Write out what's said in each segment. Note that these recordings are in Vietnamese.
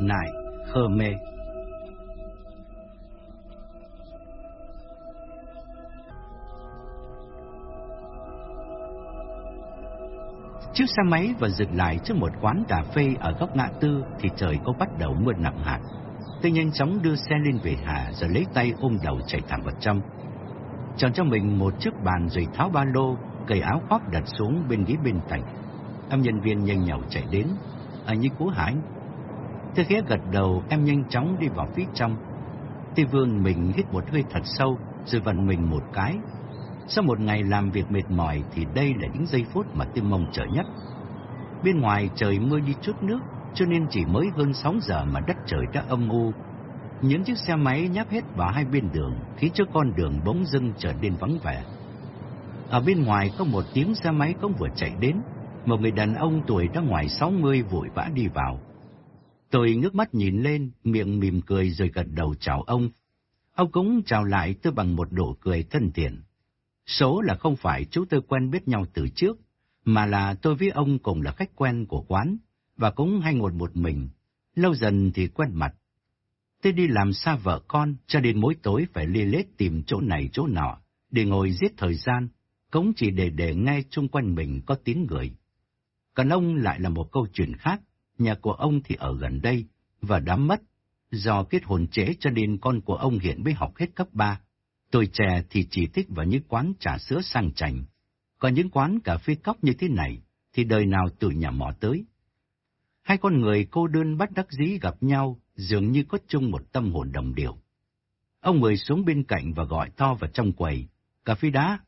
Nại, khơ mê. Chiếc xe máy vừa dừng lại trước một quán cà phê ở góc ngã tư thì trời có bắt đầu mưa nặng hạt. Tôi nhanh chóng đưa xe lên về hạ rồi lấy tay ôm đầu chạy thẳng vào trong. Chọn cho mình một chiếc bàn rồi tháo ba lô, cởi áo khoác đặt xuống bên ghế bên cạnh. Âm nhân viên nhanh nhậu chạy đến. Anh như cố hải. Tôi khẽ gật đầu, em nhanh chóng đi vào phía trong. Tôi vương mình hít một hơi thật sâu, rồi vặn mình một cái. Sau một ngày làm việc mệt mỏi thì đây là những giây phút mà tôi mong chờ nhất. Bên ngoài trời mưa đi chút nước, cho nên chỉ mới hơn 6 giờ mà đất trời đã âm u. Những chiếc xe máy nháp hết vào hai bên đường, khiến cho con đường bỗng dưng trở nên vắng vẻ. Ở bên ngoài có một tiếng xe máy cũng vừa chạy đến, một người đàn ông tuổi đã ngoài 60 vội vã đi vào. Tôi ngước mắt nhìn lên, miệng mỉm cười rồi gật đầu chào ông. Ông cũng chào lại tôi bằng một nụ cười thân thiện. Số là không phải chúng tôi quen biết nhau từ trước, mà là tôi với ông cùng là khách quen của quán, và cũng hay ngồi một mình, lâu dần thì quen mặt. Tôi đi làm xa vợ con, cho đến mỗi tối phải li lết tìm chỗ này chỗ nọ, để ngồi giết thời gian, cũng chỉ để để nghe chung quanh mình có tiếng người. Còn ông lại là một câu chuyện khác, nhà của ông thì ở gần đây, và đã mất, do kết hôn trễ cho nên con của ông hiện mới học hết cấp 3. Tôi trẻ thì chỉ thích vào những quán trà sữa sang chảnh, còn những quán cà phê cóc như thế này thì đời nào từ nhà mỏ tới. Hai con người cô đơn bắt đắc dĩ gặp nhau dường như có chung một tâm hồn đồng điệu. Ông mời xuống bên cạnh và gọi to vào trong quầy, cà phê đá.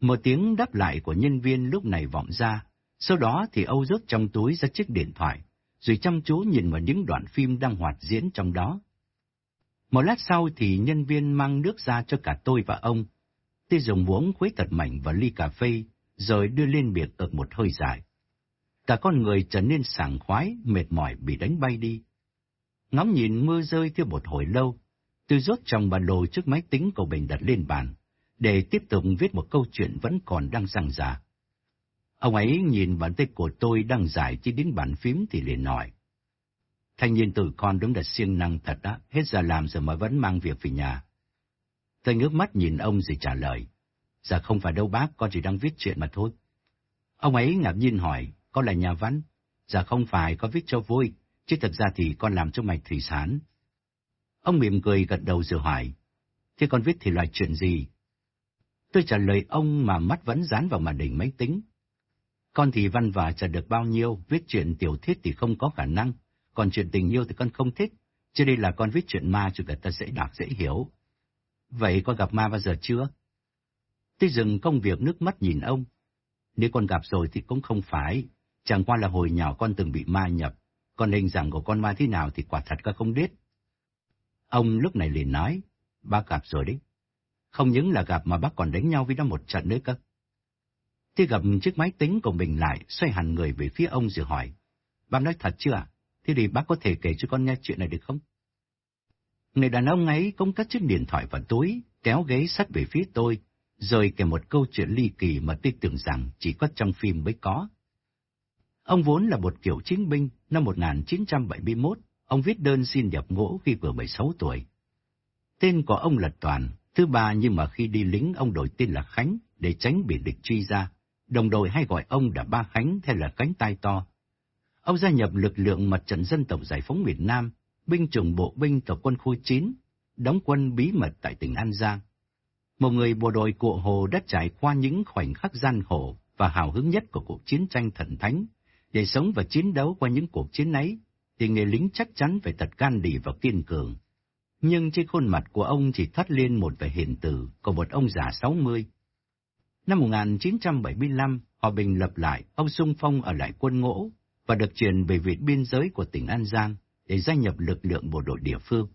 Một tiếng đáp lại của nhân viên lúc này vọng ra, sau đó thì Âu rút trong túi ra chiếc điện thoại, rồi chăm chú nhìn vào những đoạn phim đang hoạt diễn trong đó. Một lát sau thì nhân viên mang nước ra cho cả tôi và ông. Tôi dùng muỗng khuấy thật mảnh vào ly cà phê, rồi đưa lên miệng ực một hơi dài. Cả con người trở nên sảng khoái, mệt mỏi bị đánh bay đi. Ngắm nhìn mưa rơi theo một hồi lâu, tôi rút trong bàn đồ trước máy tính của mình đặt lên bàn, để tiếp tục viết một câu chuyện vẫn còn đang răng rà. Ông ấy nhìn bàn tay của tôi đang giải chỉ đến bàn phím thì liền nói. Thanh niên tử con đúng là siêng năng thật đó, hết giờ làm rồi mà vẫn mang việc về nhà. Tôi ngước mắt nhìn ông rồi trả lời. Dạ không phải đâu bác, con chỉ đang viết chuyện mà thôi. Ông ấy ngạc nhiên hỏi, con là nhà văn? Dạ không phải, con viết cho vui, chứ thật ra thì con làm cho mạch thủy sản. Ông mỉm cười gật đầu rồi hỏi, thế con viết thì loại chuyện gì? Tôi trả lời ông mà mắt vẫn dán vào màn hình máy tính. Con thì văn vả chả được bao nhiêu, viết chuyện tiểu thuyết thì không có khả năng, còn chuyện tình yêu thì con không thích, cho nên là con viết chuyện ma cho người ta dễ đọc dễ hiểu. Vậy con gặp ma bao giờ chưa? Tôi dừng công việc nước mắt nhìn ông. Nếu con gặp rồi thì cũng không phải, chẳng qua là hồi nhỏ con từng bị ma nhập, con hình dạng của con ma thế nào thì quả thật con không biết. Ông lúc này liền nói, bác gặp rồi đấy. Không những là gặp mà bác còn đánh nhau với nó một trận nữa cơ. Tôi gặp chiếc máy tính của mình lại, xoay hẳn người về phía ông rồi hỏi, bác nói thật chưa ạ? Thế thì bác có thể kể cho con nghe chuyện này được không? Người đàn ông ấy cũng cắt chiếc điện thoại vào túi, kéo ghế sát về phía tôi, rồi kể một câu chuyện ly kỳ mà tôi tưởng rằng chỉ có trong phim mới có. Ông vốn là một kiểu chiến binh, năm 1971, ông viết đơn xin nhập ngũ khi vừa 16 tuổi. Tên của ông là Toàn, thứ ba nhưng mà khi đi lính ông đổi tên là Khánh để tránh bị địch truy ra. Đồng đội hay gọi ông là Ba Khánh hay là cánh tai to. Ông gia nhập lực lượng mặt trận dân tộc giải phóng miền Nam, binh chủng bộ binh tổ quân khu 9, đóng quân bí mật tại tỉnh An Giang. Một người bộ đội cụ Hồ đã trải qua những khoảnh khắc gian khổ và hào hứng nhất của cuộc chiến tranh thần thánh, để sống và chiến đấu qua những cuộc chiến ấy, thì người lính chắc chắn phải thật can đảm và kiên cường. Nhưng trên khuôn mặt của ông chỉ thoát lên một vẻ hiền từ của một ông già 60. Năm 1975, Hòa Bình lập lại, ông sung phong ở lại quân ngũ và được chuyển về viện biên giới của tỉnh An Giang để gia nhập lực lượng bộ đội địa phương.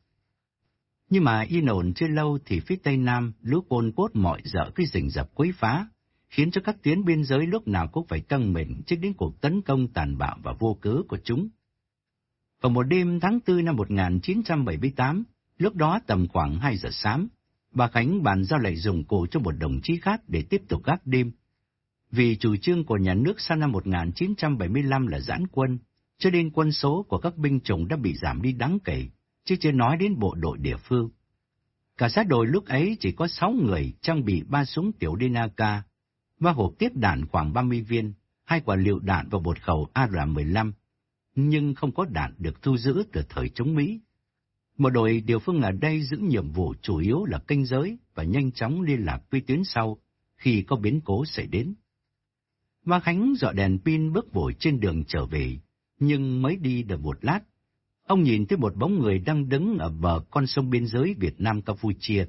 Nhưng mà yên ổn chưa lâu thì phía Tây Nam lũ Pol Pot mọi dở cái rình rập quấy phá, khiến cho các tuyến biên giới lúc nào cũng phải căng mình trước đến cuộc tấn công tàn bạo và vô cớ của chúng. Vào một đêm tháng 4 năm 1978, lúc đó tầm khoảng 2 giờ sáng, bà Khánh bàn giao lại dùng cổ cho một đồng chí khác để tiếp tục gác đêm. Vì chủ trương của nhà nước sau năm 1975 là giãn quân, cho nên quân số của các binh chủng đã bị giảm đi đáng kể, chứ chưa nói đến bộ đội địa phương. Cả sát đội lúc ấy chỉ có 6 người trang bị ba súng tiểu Dinaka, ba hộp tiếp đạn khoảng 30 viên, hai quả liệu đạn và một khẩu AR-15, nhưng không có đạn được thu giữ từ thời chống Mỹ. Một đội địa phương ở đây giữ nhiệm vụ chủ yếu là kênh giới và nhanh chóng liên lạc với tuyến sau khi có biến cố xảy đến. Ma Khánh dọ đèn pin bước vội trên đường trở về, nhưng mới đi được một lát, ông nhìn thấy một bóng người đang đứng ở bờ con sông biên giới Việt Nam-Campuchia.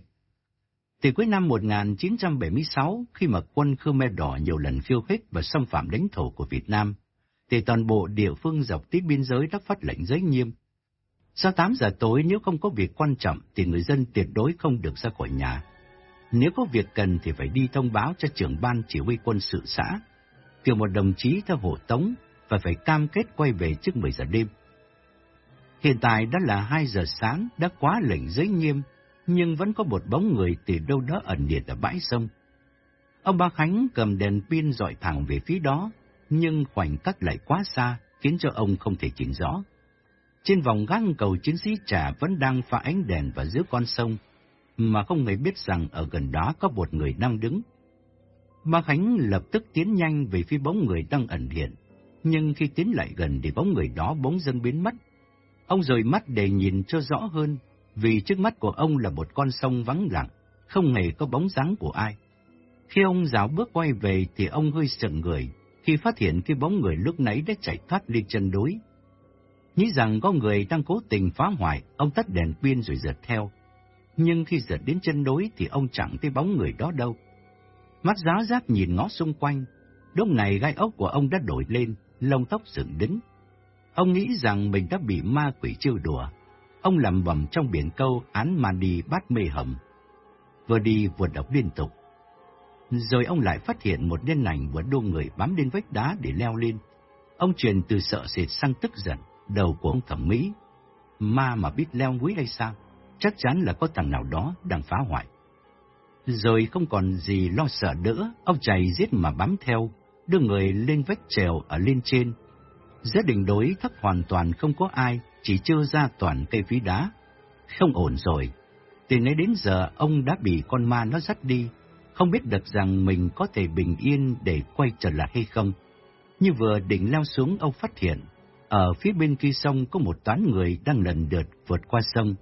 Từ cuối năm 1976, khi mà quân Khmer Đỏ nhiều lần khiêu khích và xâm phạm lãnh thổ của Việt Nam, thì toàn bộ địa phương dọc tiếp biên giới đã phát lệnh giới nghiêm. Sau 8 giờ tối nếu không có việc quan trọng thì người dân tuyệt đối không được ra khỏi nhà. Nếu có việc cần thì phải đi thông báo cho trưởng ban chỉ huy quân sự xã, cử một đồng chí theo hộ tống và phải cam kết quay về trước 10 giờ đêm. Hiện tại đã là 2 giờ sáng, đã quá lệnh giới nghiêm, nhưng vẫn có một bóng người từ đâu đó ẩn điện ở bãi sông. Ông Ba Khánh cầm đèn pin dọi thẳng về phía đó, nhưng khoảnh cách lại quá xa, khiến cho ông không thể nhìn rõ. Trên vòng găng cầu chiến sĩ trả vẫn đang pha ánh đèn vào giữa con sông, mà không hề biết rằng ở gần đó có một người đang đứng. Ma Khánh lập tức tiến nhanh về phía bóng người đang ẩn hiện, nhưng khi tiến lại gần thì bóng người đó bỗng dưng biến mất. Ông rời mắt để nhìn cho rõ hơn, vì trước mắt của ông là một con sông vắng lặng, không hề có bóng dáng của ai. Khi ông dạo bước quay về thì ông hơi sững người, khi phát hiện cái bóng người lúc nãy đã chạy thoát đi chân đối. Nghĩ rằng có người đang cố tình phá hoại, ông tắt đèn pin rồi giật theo. Nhưng khi giật đến chân đối thì ông chẳng thấy bóng người đó đâu. Mắt giáo giác nhìn ngó xung quanh, lúc này gai ốc của ông đã đổi lên, lông tóc dựng đứng. Ông nghĩ rằng mình đã bị ma quỷ trêu đùa. Ông lầm bầm trong biển câu án mà đi bắt mê hầm. Vừa đi vừa đọc liên tục. Rồi ông lại phát hiện một đen ảnh vừa đô người bám lên vách đá để leo lên. Ông truyền từ sợ sệt sang tức giận, đầu của ông thẩm mỹ. Ma mà biết leo núi hay sao? Chắc chắn là có thằng nào đó đang phá hoại. Rồi không còn gì lo sợ nữa, ông chạy giết mà bám theo, đưa người lên vách trèo ở lên trên. Giữa đỉnh đối thấp hoàn toàn không có ai, chỉ chưa ra toàn cây phí đá. Không ổn rồi. Từ nãy đến giờ ông đã bị con ma nó dắt đi, không biết được rằng mình có thể bình yên để quay trở lại hay không. Như vừa định leo xuống ông phát hiện, ở phía bên kia sông có một toán người đang lần lượt vượt qua sông.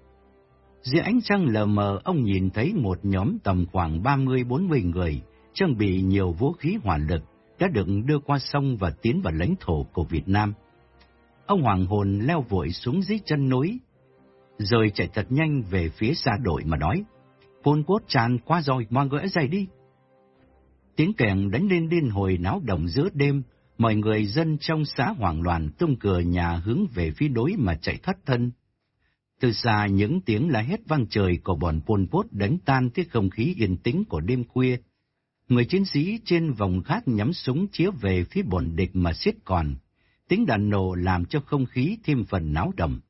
Dưới ánh trăng lờ mờ ông nhìn thấy một nhóm tầm khoảng 30-40 người, trang bị nhiều vũ khí hỏa lực, đã được đưa qua sông và tiến vào lãnh thổ của Việt Nam. Ông hoàng hồn leo vội xuống dưới chân núi, rồi chạy thật nhanh về phía xa đội mà nói, Pôn cốt tràn qua rồi, mọi người dậy đi. Tiếng kèn đánh lên điên hồi náo động giữa đêm, mọi người dân trong xã hoảng loạn tung cửa nhà hướng về phía đối mà chạy thoát thân. Từ xa những tiếng la hét vang trời của bọn Pol Pot đánh tan cái không khí yên tĩnh của đêm khuya. Người chiến sĩ trên vòng gác nhắm súng chĩa về phía bọn địch mà siết còn. Tiếng đàn nổ làm cho không khí thêm phần náo động.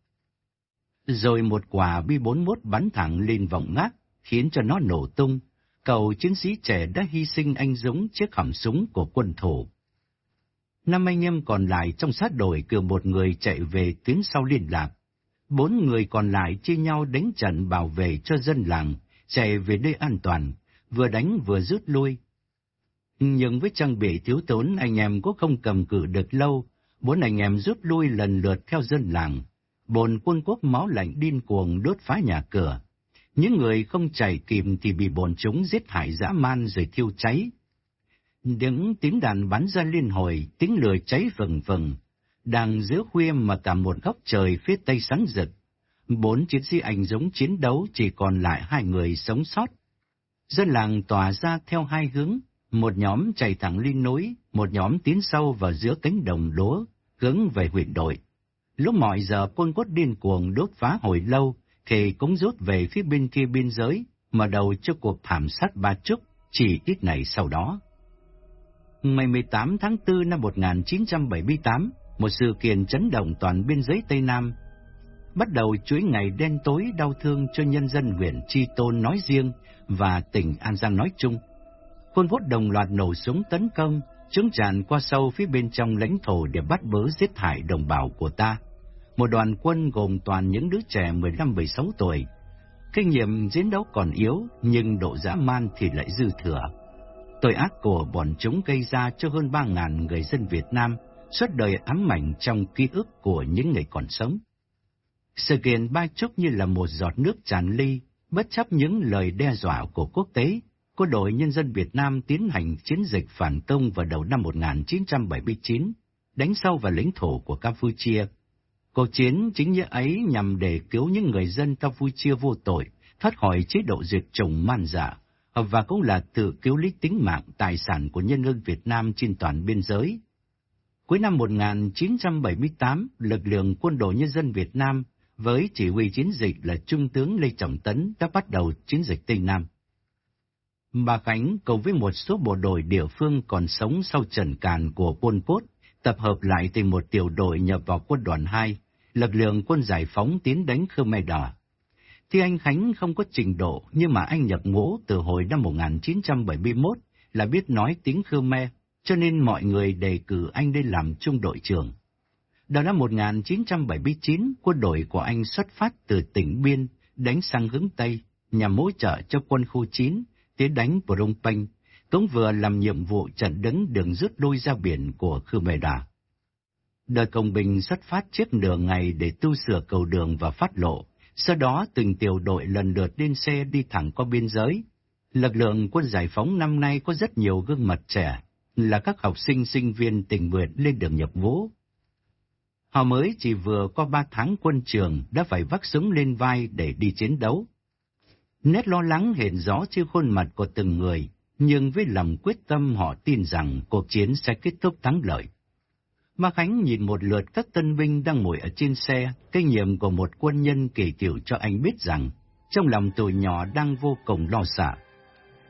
Rồi một quả B-41 bắn thẳng lên vòng gác, khiến cho nó nổ tung. Cậu chiến sĩ trẻ đã hy sinh anh dũng chiếc hầm súng của quân thủ. Năm anh em còn lại trong sát đội cử một người chạy về tiếng sau liên lạc. Bốn người còn lại chia nhau đánh trận bảo vệ cho dân làng, chạy về nơi an toàn, vừa đánh vừa rút lui. Nhưng với trang bị thiếu tốn anh em cũng không cầm cự được lâu, bốn anh em rút lui lần lượt theo dân làng. Bồn quân quốc máu lạnh điên cuồng đốt phá nhà cửa. Những người không chạy kịp thì bị bọn chúng giết hại dã man rồi thiêu cháy. Những tiếng đàn bắn ra liên hồi, tiếng lửa cháy vừng vừng. Đang giữa khuya mà cả một góc trời phía tây sáng rực. Bốn chiến sĩ ảnh giống chiến đấu chỉ còn lại hai người sống sót. Dân làng tỏa ra theo hai hướng, một nhóm chạy thẳng lên núi, một nhóm tiến sâu vào giữa cánh đồng lúa, hướng về huyện đội. Lúc mọi giờ quân cốt điên cuồng đốt phá hồi lâu, thì cũng rút về phía bên kia biên giới, mở đầu cho cuộc thảm sát Ba Trúc chỉ ít ngày sau đó. Ngày 18 tháng 4 năm 1978, một sự kiện chấn động toàn biên giới Tây Nam, bắt đầu chuỗi ngày đen tối đau thương cho nhân dân huyện Chi Tôn nói riêng và tỉnh An Giang nói chung. Quân vốt đồng loạt nổ súng tấn công, Chúng tràn qua sâu phía bên trong lãnh thổ để bắt bớ giết hại đồng bào của ta. Một đoàn quân gồm toàn những đứa trẻ 15-16 tuổi. Kinh nghiệm chiến đấu còn yếu, nhưng độ dã man thì lại dư thừa. Tội ác của bọn chúng gây ra cho hơn 3.000 người dân Việt Nam suốt đời ám ảnh trong ký ức của những người còn sống. Sự kiện Ba Trúc như là một giọt nước tràn ly, bất chấp những lời đe dọa của quốc tế, quân đội nhân dân Việt Nam tiến hành chiến dịch phản công vào đầu năm 1979, đánh sâu vào lãnh thổ của Campuchia. Cuộc chiến chính nghĩa ấy nhằm để cứu những người dân Campuchia vô tội thoát khỏi chế độ diệt chủng man dợ và cũng là tự cứu lấy tính mạng tài sản của nhân dân Việt Nam trên toàn biên giới. Cuối năm 1978, lực lượng quân đội nhân dân Việt Nam với chỉ huy chiến dịch là Trung tướng Lê Trọng Tấn đã bắt đầu chiến dịch Tây Nam. Bà Khánh cùng với một số bộ đội địa phương còn sống sau trần càn của Pol Pot tập hợp lại thành một tiểu đội nhập vào quân đoàn 2, lực lượng quân giải phóng tiến đánh Khmer Đỏ. Thì anh Khánh không có trình độ, nhưng mà anh nhập ngũ từ hồi năm 1971 là biết nói tiếng Khmer, cho nên mọi người đề cử anh lên làm trung đội trưởng. Đầu năm 1979, quân đội của anh xuất phát từ tỉnh Biên, đánh sang hướng Tây, nhằm hỗ trợ cho quân khu 9 tiến đánh Phnom Penh, cũng vừa làm nhiệm vụ chặn đứng đường rút lui ra biển của Khmer Đà. Đời công binh xuất phát trước nửa ngày để tu sửa cầu đường và phát lộ, sau đó từng tiểu đội lần lượt lên xe đi thẳng qua biên giới. Lực lượng quân giải phóng năm nay có rất nhiều gương mặt trẻ, là các học sinh sinh viên tình nguyện lên đường nhập ngũ. Họ mới chỉ vừa qua ba tháng quân trường đã phải vác súng lên vai để đi chiến đấu. Nét lo lắng hiện rõ trên khuôn mặt của từng người, nhưng với lòng quyết tâm họ tin rằng cuộc chiến sẽ kết thúc thắng lợi. Ma Khánh nhìn một lượt các tân binh đang ngồi ở trên xe, kinh nghiệm của một quân nhân kể tiểu cho anh biết rằng, trong lòng tuổi nhỏ đang vô cùng lo sợ.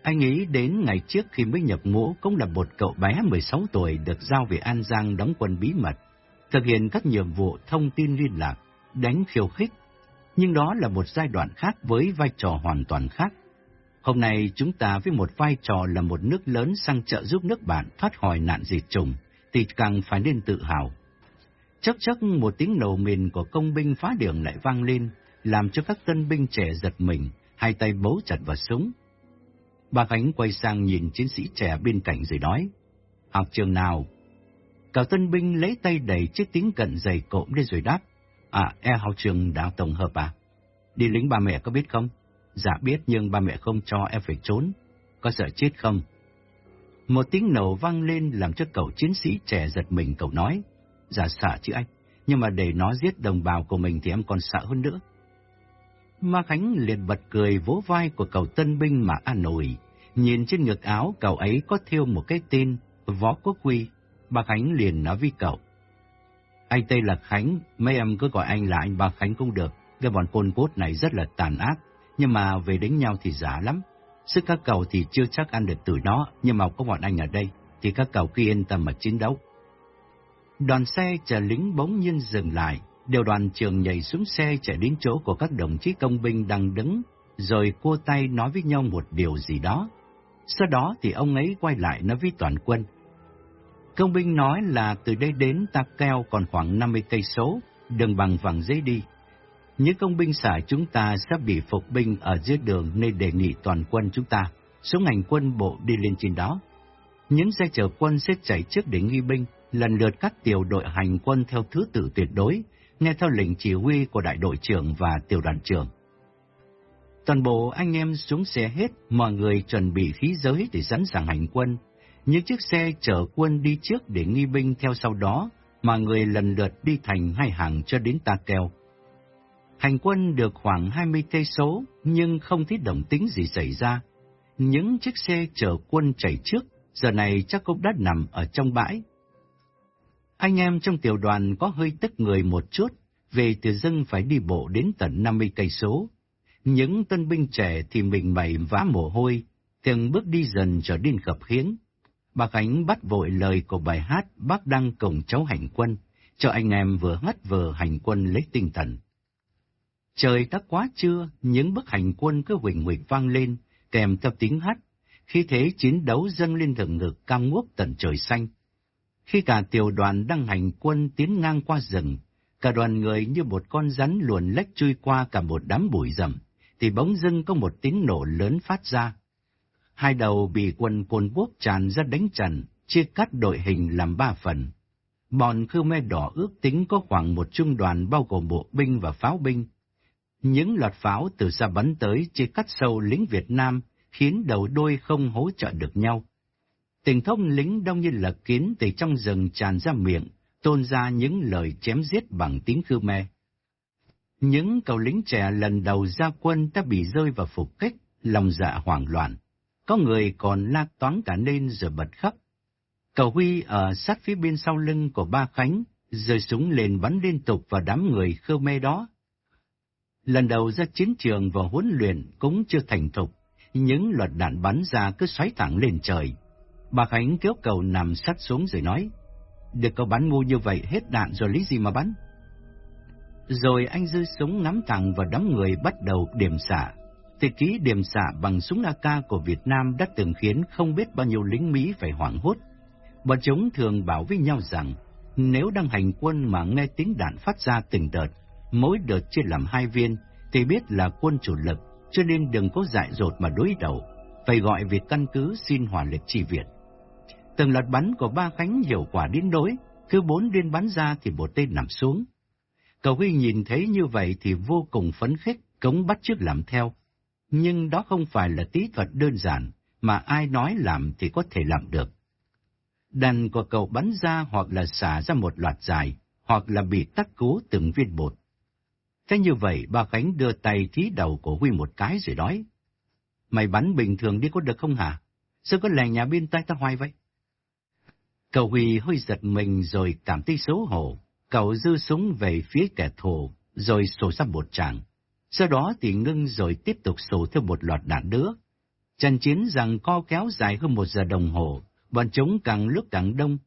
Anh nghĩ đến ngày trước khi mới nhập ngũ cũng là một cậu bé 16 tuổi được giao về An Giang đóng quân bí mật, thực hiện các nhiệm vụ thông tin liên lạc, đánh khiêu khích. Nhưng đó là một giai đoạn khác với vai trò hoàn toàn khác. Hôm nay chúng ta với một vai trò là một nước lớn sang trợ giúp nước bạn thoát khỏi nạn diệt chủng, thì càng phải nên tự hào. Chắc chắc một tiếng nổ mìn của công binh phá đường lại vang lên, làm cho các tân binh trẻ giật mình, hai tay bấu chặt vào súng. Bà Khánh quay sang nhìn chiến sĩ trẻ bên cạnh rồi nói, học trường nào? Cậu tân binh lấy tay đẩy chiếc tiếng cận dày cộm lên rồi đáp, à, e học trường đã tổng hợp à? Đi lính ba mẹ có biết không? Dạ biết nhưng ba mẹ không cho em phải trốn. Có sợ chết không? Một tiếng nổ vang lên làm cho cậu chiến sĩ trẻ giật mình cậu nói. giả xả chứ anh, nhưng mà để nó giết đồng bào của mình thì em còn sợ hơn nữa. Ma Khánh liền bật cười vỗ vai của cậu tân binh mà an nổi. Nhìn trên ngực áo cậu ấy có thêu một cái tên, Võ Quốc Huy. Bà Khánh liền nói với cậu. Anh tây là Khánh, mấy em cứ gọi anh là anh Ba Khánh cũng được. Cái bọn côn cốt này rất là tàn ác, nhưng mà về đánh nhau thì giả lắm. Sức các cầu thì chưa chắc ăn được từ nó, nhưng mà có bọn anh ở đây, thì các cầu cứ yên tâm mà chiến đấu. Đoàn xe chở lính bỗng nhiên dừng lại, điều đoàn trường nhảy xuống xe chạy đến chỗ của các đồng chí công binh đang đứng, rồi cua tay nói với nhau một điều gì đó. Sau đó thì ông ấy quay lại nói với toàn quân. Công binh nói là từ đây đến Ta Keo còn khoảng 50 cây số, đừng bằng vàng dễ đi. Những công binh xã chúng ta sắp bị phục binh ở dưới đường nên đề nghị toàn quân chúng ta xuống ngành quân bộ đi lên trên đó. Những xe chở quân sẽ chạy trước để nghi binh, lần lượt các tiểu đội hành quân theo thứ tự tuyệt đối, nghe theo lệnh chỉ huy của đại đội trưởng và tiểu đoàn trưởng. Toàn bộ anh em xuống xe hết, mọi người chuẩn bị khí giới để sẵn sàng hành quân. Những chiếc xe chở quân đi trước để nghi binh theo sau đó, mà người lần lượt đi thành hai hàng cho đến Ta kèo Hành quân được khoảng 20 cây số, nhưng không thấy động tính gì xảy ra. Những chiếc xe chở quân chạy trước, giờ này chắc cũng đã nằm ở trong bãi. Anh em trong tiểu đoàn có hơi tức người một chút, về từ dân phải đi bộ đến tận 50 cây số. Những tân binh trẻ thì mình mẩy vã mồ hôi, từng bước đi dần trở nên khập khiếng. Bà Khánh bắt vội lời của bài hát Bác Đăng cùng cháu hành quân, cho anh em vừa hát vừa hành quân lấy tinh thần. Trời đã quá trưa, những bức hành quân cứ huỳnh huỳnh vang lên, kèm theo tiếng hát. khi thế chiến đấu dâng lên thượng ngực cam ngút tận trời xanh. Khi cả tiểu đoàn đang hành quân tiến ngang qua rừng, cả đoàn người như một con rắn luồn lách chui qua cả một đám bụi rậm, thì bỗng dưng có một tiếng nổ lớn phát ra. Hai đầu bị quân cồn quốc tràn ra đánh trần, chia cắt đội hình làm ba phần. Bọn Khmer đỏ ước tính có khoảng một trung đoàn bao gồm bộ binh và pháo binh. Những loạt pháo từ xa bắn tới chia cắt sâu lính Việt Nam, khiến đầu đôi không hỗ trợ được nhau. Tình thông lính đông như là kiến từ trong rừng tràn ra miệng, tôn ra những lời chém giết bằng tiếng Khmer. Những cậu lính trẻ lần đầu ra quân đã bị rơi vào phục kích, lòng dạ hoảng loạn. Có người còn la toán cả lên rồi bật khóc. Cậu Huy ở sát phía bên sau lưng của ba Khánh, rơi súng lên bắn liên tục vào đám người Khmer đó. Lần đầu ra chiến trường và huấn luyện cũng chưa thành thục, những loạt đạn bắn ra cứ xoáy thẳng lên trời. Bà Khánh kéo cầu nằm sát xuống rồi nói, được cậu bắn ngu như vậy hết đạn rồi lý gì mà bắn? Rồi anh dư súng ngắm thẳng và đám người bắt đầu điểm xạ. tuyệt ký điểm xạ bằng súng AK của Việt Nam đã từng khiến không biết bao nhiêu lính Mỹ phải hoảng hốt. Bọn chúng thường bảo với nhau rằng, nếu đang hành quân mà nghe tiếng đạn phát ra từng đợt, mỗi đợt chia làm hai viên, thì biết là quân chủ lực, cho nên đừng có dại dột mà đối đầu, phải gọi việc căn cứ xin hỏa lực chi viện. Từng loạt bắn của ba Khánh hiệu quả đến đối, cứ bốn viên bắn ra thì một tên nằm xuống. Cậu Huy nhìn thấy như vậy thì vô cùng phấn khích, cống bắt chước làm theo. Nhưng đó không phải là tí thuật đơn giản, mà ai nói làm thì có thể làm được. Đàn của cậu bắn ra hoặc là xả ra một loạt dài, hoặc là bị tắc cố từng viên bột. Thế như vậy, ba Khánh đưa tay thí đầu của Huy một cái rồi nói. Mày bắn bình thường đi có được không hả? Sao có lè nhà bên tay ta hoài vậy? Cậu Huy hơi giật mình rồi cảm thấy xấu hổ. Cậu dư súng về phía kẻ thù, rồi sổ ra một tràng. Sau đó thì ngưng rồi tiếp tục sổ theo một loạt đạn nữa. Trận chiến rằng co kéo dài hơn một giờ đồng hồ, bọn chúng càng lúc càng đông.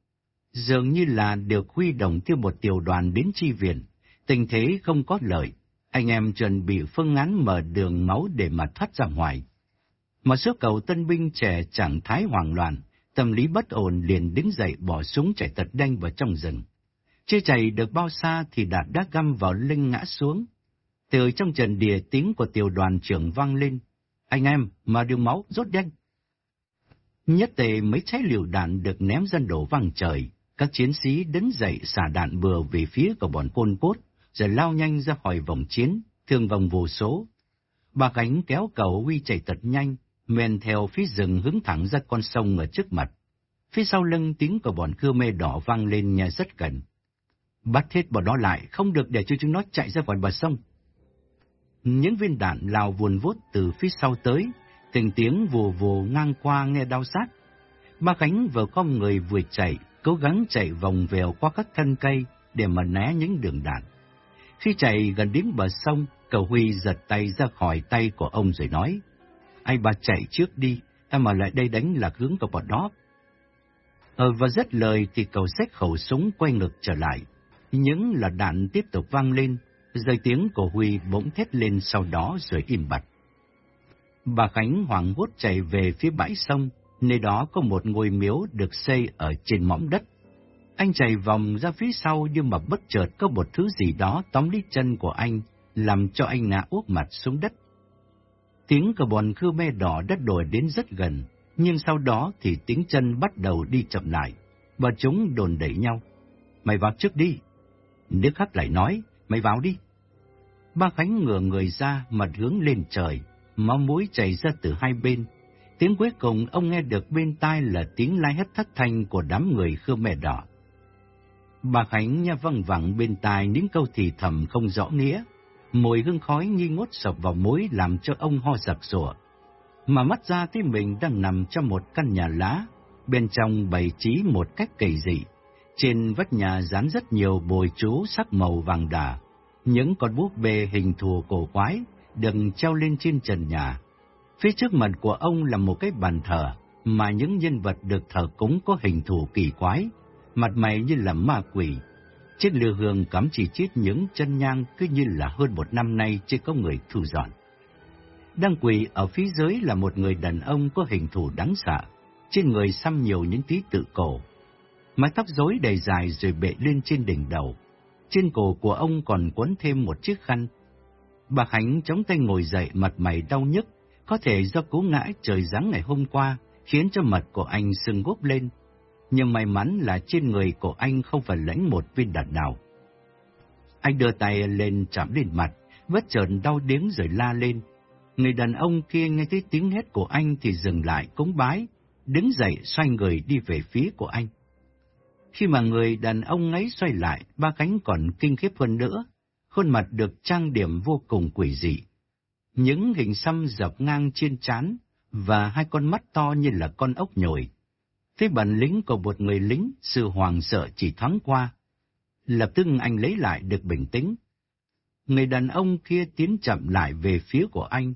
Dường như là được huy động theo một tiểu đoàn đến chi viện, tình thế không có lợi. Anh em chuẩn bị phương án mở đường máu để mà thoát ra ngoài. Một số cầu tân binh trẻ trạng thái hoảng loạn, tâm lý bất ổn liền đứng dậy bỏ súng chạy tật đanh vào trong rừng. Chưa chạy được bao xa thì đạn đã găm vào lưng ngã xuống. Từ trong trận địa tiếng của tiểu đoàn trưởng vang lên. Anh em, mà đường máu, rốt nhanh. Nhất tề mấy trái liều đạn được ném dân đổ văng trời. Các chiến sĩ đứng dậy xả đạn bừa về phía của bọn côn cốt, rồi lao nhanh ra khỏi vòng chiến, thương vòng vô số. Bà cánh kéo cầu Huy chạy thật nhanh, men theo phía rừng hướng thẳng ra con sông ở trước mặt. Phía sau lưng tiếng của bọn cưa mê đỏ vang lên nhà rất gần. Bắt hết bọn nó lại, không được để cho chúng nó chạy ra khỏi bờ sông. Những viên đạn lao vuồn vút từ phía sau tới, từng tiếng vù vù ngang qua nghe đau sát. Ba cánh vừa con người vừa chạy, cố gắng chạy vòng vèo qua các thân cây để mà né những đường đạn. Khi chạy gần đến bờ sông, cậu Huy giật tay ra khỏi tay của ông rồi nói, anh bà chạy trước đi, em mà lại đây đánh lạc hướng của bọn đó. Ờ, và rất lời thì cậu xách khẩu súng quay ngực trở lại. Những là đạn tiếp tục vang lên, rồi tiếng của Huy bỗng thét lên sau đó rồi im bặt. Bà Khánh hoảng hốt chạy về phía bãi sông, nơi đó có một ngôi miếu được xây ở trên mỏm đất. Anh chạy vòng ra phía sau nhưng mà bất chợt có một thứ gì đó tóm lấy chân của anh, làm cho anh ngã úp mặt xuống đất. Tiếng của bọn khư me đỏ đất đổi đến rất gần, nhưng sau đó thì tiếng chân bắt đầu đi chậm lại, và chúng đồn đẩy nhau. Mày vào trước đi. Nước khắc lại nói, mày vào đi. Ba Khánh ngửa người ra, mặt hướng lên trời, máu mũi chảy ra từ hai bên. Tiếng cuối cùng ông nghe được bên tai là tiếng lai hét thất thanh của đám người khư mẹ đỏ. Bà Khánh nha văng vẳng bên tai những câu thì thầm không rõ nghĩa. Mùi hương khói nghi ngút sập vào mũi làm cho ông ho giặc sủa. Mà mắt ra thấy mình đang nằm trong một căn nhà lá, bên trong bày trí một cách kỳ dị. Trên vách nhà dán rất nhiều bồi chú sắc màu vàng đà, những con búp bê hình thù cổ quái đừng treo lên trên trần nhà. Phía trước mặt của ông là một cái bàn thờ, mà những nhân vật được thờ cúng có hình thù kỳ quái, mặt mày như là ma quỷ. trên lư hương cắm chỉ chít những chân nhang cứ như là hơn một năm nay chưa có người thu dọn. Đang quỳ ở phía dưới là một người đàn ông có hình thù đáng sợ, trên người xăm nhiều những tí tự cổ. Mái tóc rối đầy dài rồi bệ lên trên đỉnh đầu. Trên cổ của ông còn quấn thêm một chiếc khăn. Bà Khánh chống tay ngồi dậy mặt mày đau nhức, có thể do cú ngã trời giáng ngày hôm qua khiến cho mặt của anh sưng gốc lên. Nhưng may mắn là trên người của anh không phải lãnh một viên đạn nào. Anh đưa tay lên chạm lên mặt, bất chợt đau điếng rồi la lên. Người đàn ông kia nghe thấy tiếng hét của anh thì dừng lại cúng bái, đứng dậy xoay người đi về phía của anh. Khi mà người đàn ông ấy xoay lại, ba cánh còn kinh khiếp hơn nữa, khuôn mặt được trang điểm vô cùng quỷ dị. Những hình xăm dọc ngang trên trán và hai con mắt to như là con ốc nhồi. Thấy bản lính của một người lính, sự hoàng sợ chỉ thoáng qua. Lập tức anh lấy lại được bình tĩnh. Người đàn ông kia tiến chậm lại về phía của anh,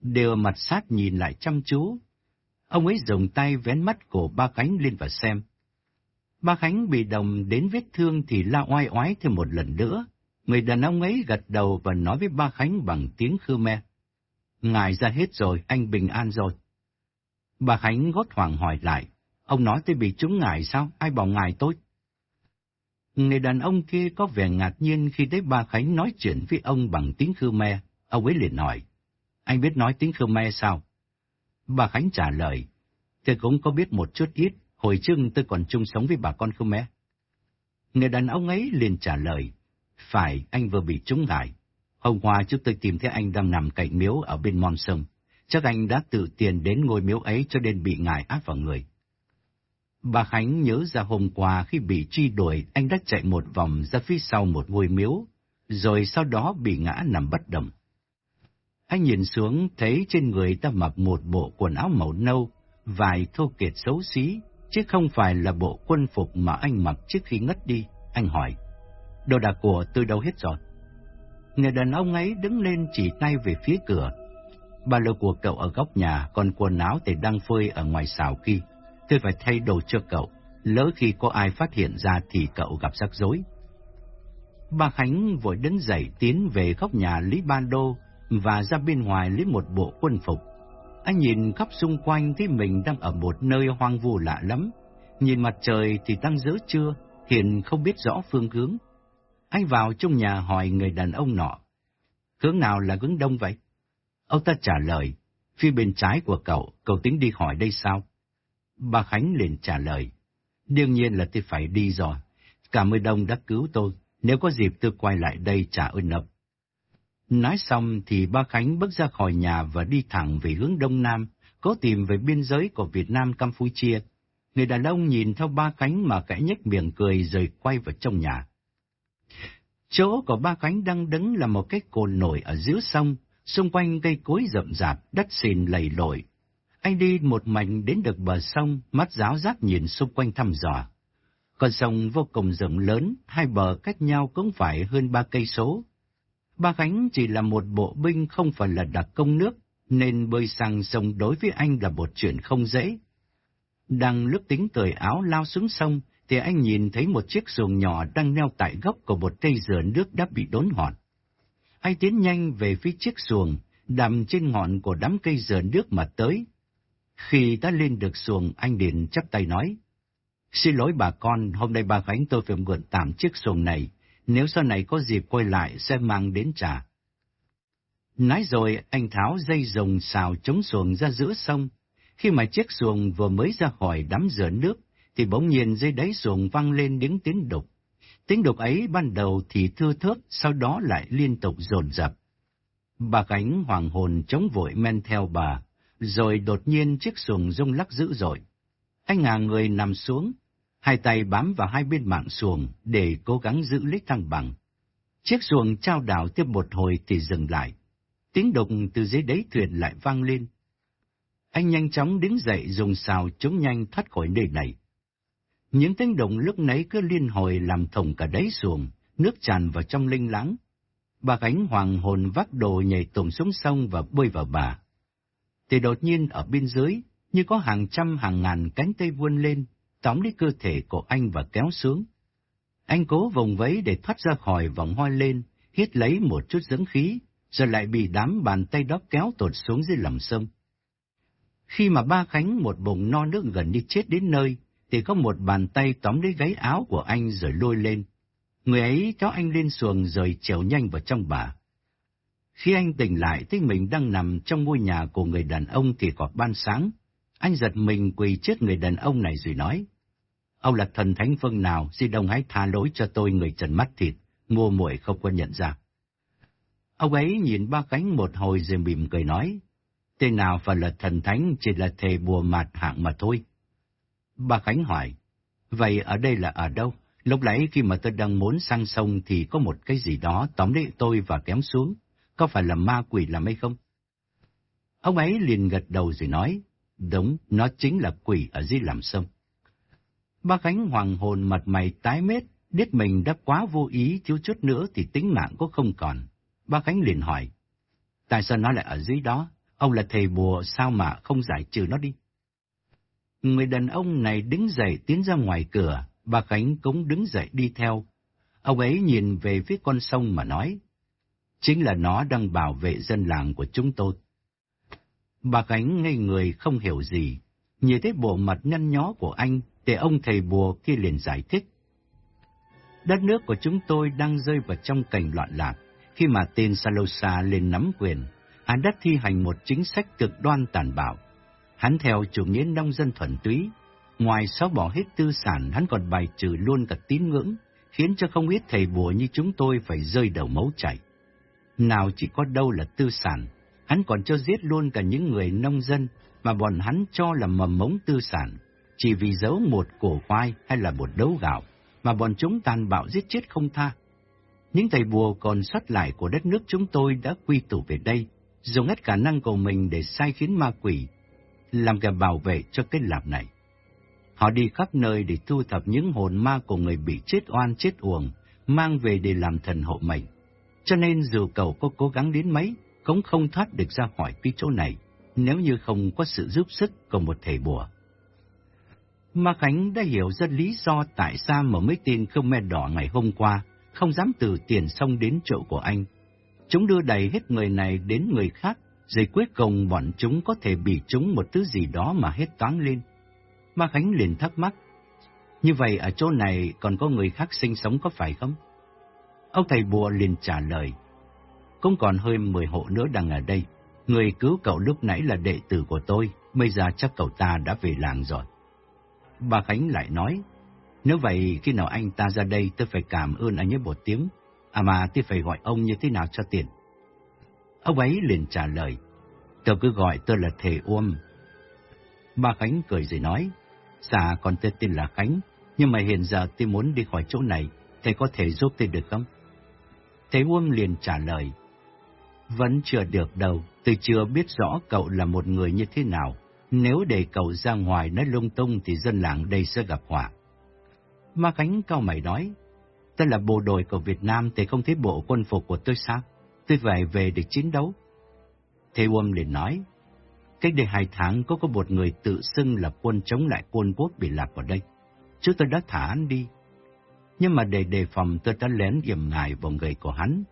đều mặt sát nhìn lại chăm chú. Ông ấy dùng tay vén mắt của ba cánh lên và xem. Ba Khánh bị đồng đến vết thương thì la oai oái thêm một lần nữa. Người đàn ông ấy gật đầu và nói với ba Khánh bằng tiếng Khmer. Ngài ra hết rồi, anh bình an rồi. Bà Khánh gót hoàng hỏi lại, ông nói tôi bị trúng ngài sao, ai bảo ngài tôi? Người đàn ông kia có vẻ ngạc nhiên khi thấy ba Khánh nói chuyện với ông bằng tiếng Khmer. Ông ấy liền hỏi, anh biết nói tiếng Khmer sao? Bà Khánh trả lời, tôi cũng có biết một chút ít, hồi trước tôi còn chung sống với bà con Khmer. Người đàn ông ấy liền trả lời, phải, anh vừa bị trúng ngại. Hôm qua chúng tôi tìm thấy anh đang nằm cạnh miếu ở bên mòn sông. Chắc anh đã tự tiền đến ngôi miếu ấy cho nên bị ngài áp vào người. Bà Khánh nhớ ra hôm qua khi bị truy đuổi, anh đã chạy một vòng ra phía sau một ngôi miếu, rồi sau đó bị ngã nằm bất động. Anh nhìn xuống thấy trên người ta mặc một bộ quần áo màu nâu, vài thô kiệt xấu xí, chứ không phải là bộ quân phục mà anh mặc trước khi ngất đi. Anh hỏi, đồ đạc của tôi đâu hết rồi? Người đàn ông ấy đứng lên chỉ tay về phía cửa. Ba lô của cậu ở góc nhà, còn quần áo thì đang phơi ở ngoài xào kia. Tôi phải thay đồ cho cậu, lỡ khi có ai phát hiện ra thì cậu gặp rắc rối. Ba Khánh vội đứng dậy tiến về góc nhà Lý Ban Đô và ra bên ngoài lấy một bộ quân phục. Anh nhìn khắp xung quanh thấy mình đang ở một nơi hoang vu lạ lắm. Nhìn mặt trời thì đang giữa trưa, hiện không biết rõ phương hướng. Anh vào trong nhà hỏi người đàn ông nọ. Hướng nào là hướng đông vậy? Ông ta trả lời, phía bên trái của cậu, cậu tính đi hỏi đây sao? Bà Khánh liền trả lời, đương nhiên là tôi phải đi rồi. Cảm ơn đông đã cứu tôi, nếu có dịp tôi quay lại đây trả ơn ông. Nói xong thì ba Khánh bước ra khỏi nhà và đi thẳng về hướng đông nam, cố tìm về biên giới của Việt Nam Campuchia. Người đàn ông nhìn theo ba Khánh mà kẽ nhếch miệng cười rồi quay vào trong nhà. Chỗ của ba Khánh đang đứng là một cái cồn nổi ở giữa sông, xung quanh cây cối rậm rạp, đất xìn lầy lội. Anh đi một mảnh đến được bờ sông, mắt giáo giác nhìn xung quanh thăm dò. Con sông vô cùng rộng lớn, hai bờ cách nhau cũng phải hơn ba cây số. Ba Khánh chỉ là một bộ binh không phải là đặc công nước, nên bơi sang sông đối với anh là một chuyện không dễ. Đang lúc tính cởi áo lao xuống sông, thì anh nhìn thấy một chiếc xuồng nhỏ đang neo tại gốc của một cây dừa nước đã bị đốn hòn. Anh tiến nhanh về phía chiếc xuồng, đầm trên ngọn của đám cây dừa nước mà tới. Khi đã lên được xuồng, anh Điền chắp tay nói, Xin lỗi bà con, hôm nay bà Khánh tôi phải mượn tạm chiếc xuồng này, nếu sau này có dịp quay lại sẽ mang đến trả. Nói rồi, anh tháo dây rồng xào chống xuồng ra giữa sông. Khi mà chiếc xuồng vừa mới ra khỏi đám rửa nước, thì bỗng nhiên dây đáy xuồng vang lên đứng tiếng đục. Tiếng đục ấy ban đầu thì thưa thớt, sau đó lại liên tục dồn dập. Bà Khánh hoàng hồn chống vội men theo bà, rồi đột nhiên chiếc xuồng rung lắc dữ dội. Anh ngả người nằm xuống, hai tay bám vào hai bên mạng xuồng để cố gắng giữ lấy thăng bằng. Chiếc xuồng trao đảo tiếp một hồi thì dừng lại. Tiếng động từ dưới đáy thuyền lại vang lên. Anh nhanh chóng đứng dậy dùng xào chống nhanh thoát khỏi nơi này. Những tiếng động lúc nấy cứ liên hồi làm thủng cả đáy xuồng, nước tràn vào trong linh lắng. Bà gánh hoàng hồn vác đồ nhảy tùng xuống sông và bơi vào bà. Thì đột nhiên ở bên dưới, như có hàng trăm hàng ngàn cánh tay vươn lên, tóm lấy cơ thể của anh và kéo xuống. Anh cố vùng vẫy để thoát ra khỏi vòng hoa lên, hít lấy một chút dưỡng khí, rồi lại bị đám bàn tay đó kéo tột xuống dưới lòng sông. Khi mà ba Khánh một bụng no nước gần như chết đến nơi, thì có một bàn tay tóm lấy gáy áo của anh rồi lôi lên. Người ấy kéo anh lên xuồng rồi trèo nhanh vào trong bà. Khi anh tỉnh lại thấy mình đang nằm trong ngôi nhà của người đàn ông thì có ban sáng. Anh giật mình quỳ trước người đàn ông này rồi nói. Ông là thần thánh phương nào, xin đồng hãy tha lỗi cho tôi người trần mắt thịt, mua muội không có nhận ra. Ông ấy nhìn ba cánh một hồi rồi mỉm cười nói, tên nào phải là thần thánh chỉ là thề bùa mạt hạng mà thôi. Ba Khánh hỏi, vậy ở đây là ở đâu? Lúc nãy khi mà tôi đang muốn sang sông thì có một cái gì đó tóm lấy tôi và kéo xuống, có phải là ma quỷ làm hay không? Ông ấy liền gật đầu rồi nói, đúng, nó chính là quỷ ở dưới làm sông. Ba Khánh hoàng hồn mặt mày tái mét, biết mình đã quá vô ý thiếu chút nữa thì tính mạng có không còn. Ba Khánh liền hỏi, tại sao nó lại ở dưới đó? Ông là thầy bùa sao mà không giải trừ nó đi? Người đàn ông này đứng dậy tiến ra ngoài cửa, bà Khánh cũng đứng dậy đi theo. Ông ấy nhìn về phía con sông mà nói, chính là nó đang bảo vệ dân làng của chúng tôi. Bà Khánh ngây người không hiểu gì, nhìn thấy bộ mặt nhăn nhó của anh, để ông thầy bùa kia liền giải thích. Đất nước của chúng tôi đang rơi vào trong cảnh loạn lạc, khi mà tên Salosa lên nắm quyền, hắn đã thi hành một chính sách cực đoan tàn bạo. Hắn theo chủ nghĩa nông dân thuần túy, ngoài xóa bỏ hết tư sản, hắn còn bài trừ luôn cả tín ngưỡng, khiến cho không ít thầy bùa như chúng tôi phải rơi đầu máu chảy. Nào chỉ có đâu là tư sản, hắn còn cho giết luôn cả những người nông dân mà bọn hắn cho là mầm mống tư sản, chỉ vì giấu một cổ khoai hay là một đấu gạo, mà bọn chúng tàn bạo giết chết không tha. Những thầy bùa còn sót lại của đất nước chúng tôi đã quy tụ về đây, dùng hết khả năng của mình để sai khiến ma quỷ, làm kẻ bảo vệ cho cái lạp này. Họ đi khắp nơi để thu thập những hồn ma của người bị chết oan chết uổng, mang về để làm thần hộ mệnh. Cho nên dù cậu có cố gắng đến mấy, cũng không thoát được ra khỏi cái chỗ này, nếu như không có sự giúp sức của một thầy bùa. Ma Khánh đã hiểu ra lý do tại sao mà mấy tên Khmer đỏ ngày hôm qua không dám từ tiền sông đến chỗ của anh. Chúng đưa đầy hết người này đến người khác, rồi cuối cùng bọn chúng có thể bị chúng một thứ gì đó mà hết toán lên. Ma Khánh liền thắc mắc, như vậy ở chỗ này còn có người khác sinh sống có phải không? Ông thầy bùa liền trả lời, cũng còn hơi mười hộ nữa đang ở đây. Người cứu cậu lúc nãy là đệ tử của tôi, bây giờ chắc cậu ta đã về làng rồi. Bà Khánh lại nói, nếu vậy khi nào anh ta ra đây tôi phải cảm ơn anh ấy một tiếng, à mà tôi phải gọi ông như thế nào cho tiền. Ông ấy liền trả lời, tôi cứ gọi tôi là Thề Uông. Bà Khánh cười rồi nói, dạ còn tôi tên là Khánh, nhưng mà hiện giờ tôi muốn đi khỏi chỗ này, thầy có thể giúp tôi được không? Thế Uông liền trả lời, vẫn chưa được đâu, tôi chưa biết rõ cậu là một người như thế nào. Nếu để cậu ra ngoài nói lung tung thì dân làng đây sẽ gặp họa. Ma Khánh cao mày nói, tôi là bộ đội của Việt Nam thì không thấy bộ quân phục của tôi sao? Tôi phải về để chiến đấu. Thế Uông liền nói, cách đây hai tháng có có một người tự xưng là quân chống lại quân quốc bị lạc ở đây. Chứ tôi đã thả anh đi. Nhưng mà để đề phòng tôi đã lén yểm ngài vào người của hắn.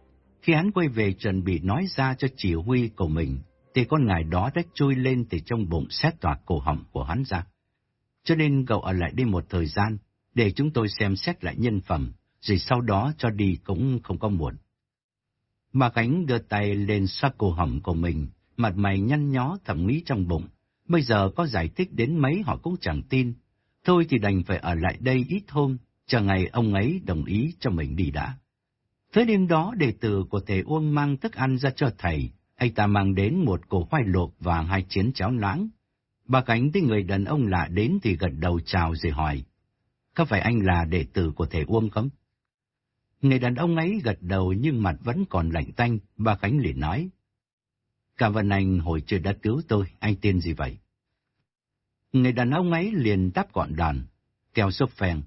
Khi hắn quay về chuẩn bị nói ra cho chỉ huy của mình, thì con ngài đó đã trôi lên từ trong bụng xét toạc cổ họng của hắn ra. Cho nên cậu ở lại đi một thời gian, để chúng tôi xem xét lại nhân phẩm, rồi sau đó cho đi cũng không có muộn. Mà cánh đưa tay lên xoa cổ họng của mình, mặt mày nhăn nhó thầm nghĩ trong bụng. Bây giờ có giải thích đến mấy họ cũng chẳng tin. Thôi thì đành phải ở lại đây ít hôm, chờ ngày ông ấy đồng ý cho mình đi đã. Thế đêm đó đệ tử của thầy Uông mang thức ăn ra cho thầy, anh ta mang đến một cổ khoai luộc và hai chén cháo loãng. Bà Cánh thấy người đàn ông lạ đến thì gật đầu chào rồi hỏi, có phải anh là đệ tử của thầy Uông không? Người đàn ông ấy gật đầu nhưng mặt vẫn còn lạnh tanh, bà Khánh liền nói. Cảm ơn anh hồi chưa đã cứu tôi, anh tên gì vậy? Người đàn ông ấy liền đáp gọn đàn, keo sốc phèn.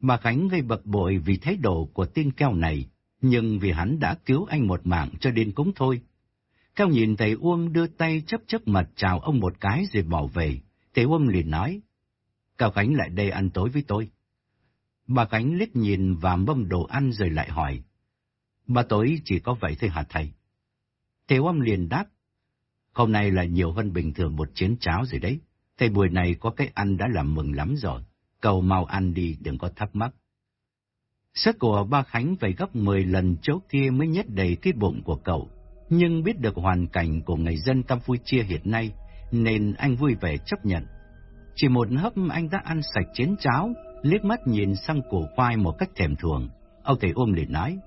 Bà Khánh gây bực bội vì thái độ của tên keo này, nhưng vì hắn đã cứu anh một mạng cho đến cũng thôi. Keo nhìn thầy Uông đưa tay chấp chấp mặt chào ông một cái rồi bỏ về, thầy Uông liền nói. Cao Khánh lại đây ăn tối với tôi. Bà Khánh liếc nhìn và mâm đồ ăn rồi lại hỏi. Bà tối chỉ có vậy thôi hả thầy? Thầy Uông liền đáp, hôm nay là nhiều hơn bình thường một chén cháo rồi đấy. Thầy buổi này có cái ăn đã làm mừng lắm rồi. Cầu mau ăn đi, đừng có thắc mắc. Sức của ba Khánh phải gấp 10 lần chỗ kia mới nhét đầy cái bụng của cậu. Nhưng biết được hoàn cảnh của người dân Campuchia hiện nay, nên anh vui vẻ chấp nhận. Chỉ một hấp anh đã ăn sạch chén cháo, liếc mắt nhìn sang củ khoai một cách thèm thuồng. Ông thầy ôm liền nói,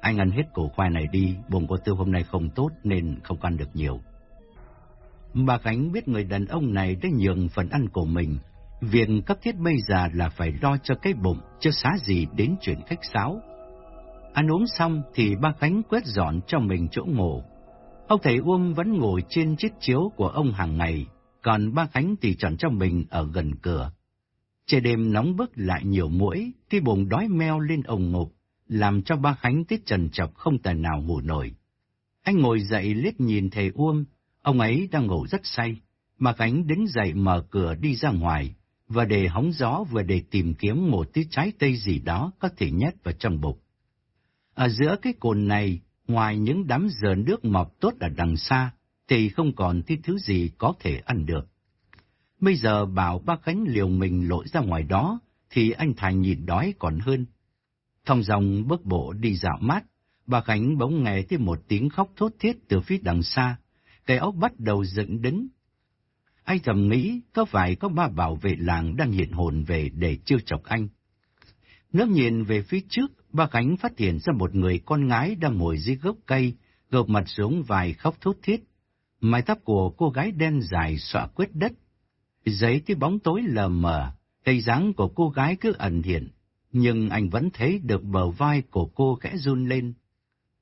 anh ăn hết củ khoai này đi, bụng của Tư hôm nay không tốt nên không ăn được nhiều. Bà Khánh biết người đàn ông này đã nhường phần ăn của mình. Việc cấp thiết bây giờ là phải lo cho cái bụng, chứ xá gì đến chuyện khách sáo. Ăn uống xong thì ba Khánh quét dọn cho mình chỗ ngủ. Ông thầy Uông vẫn ngồi trên chiếc chiếu của ông hàng ngày, còn ba Khánh thì chọn cho mình ở gần cửa. Trời đêm nóng bức lại nhiều mũi, cái bụng đói meo lên ồng ngục, làm cho ba Khánh tiết trần chọc không tài nào ngủ nổi. Anh ngồi dậy liếc nhìn thầy Uông, ông ấy đang ngủ rất say, mà Khánh đứng dậy mở cửa đi ra ngoài, và để hóng gió vừa để tìm kiếm một tí trái cây gì đó có thể nhét vào trong bụng. Ở giữa cái cồn này, ngoài những đám dờ nước mọc tốt ở đằng xa, thì không còn tí thứ gì có thể ăn được. Bây giờ bảo bác Khánh liều mình lội ra ngoài đó, thì anh Thành nhìn đói còn hơn. Thông dòng bước bộ đi dạo mát, bà Khánh bỗng nghe thấy một tiếng khóc thốt thiết từ phía đằng xa, cái ốc bắt đầu dựng đứng. Anh thầm nghĩ có phải có ba bảo vệ làng đang hiện hồn về để chiêu chọc anh. Ngước nhìn về phía trước, ba cánh phát hiện ra một người con gái đang ngồi dưới gốc cây, gợp mặt xuống vài khóc thốt thiết. Mái tóc của cô gái đen dài xọa quyết đất. Giấy cái bóng tối lờ mờ, cây dáng của cô gái cứ ẩn hiện, nhưng anh vẫn thấy được bờ vai của cô khẽ run lên.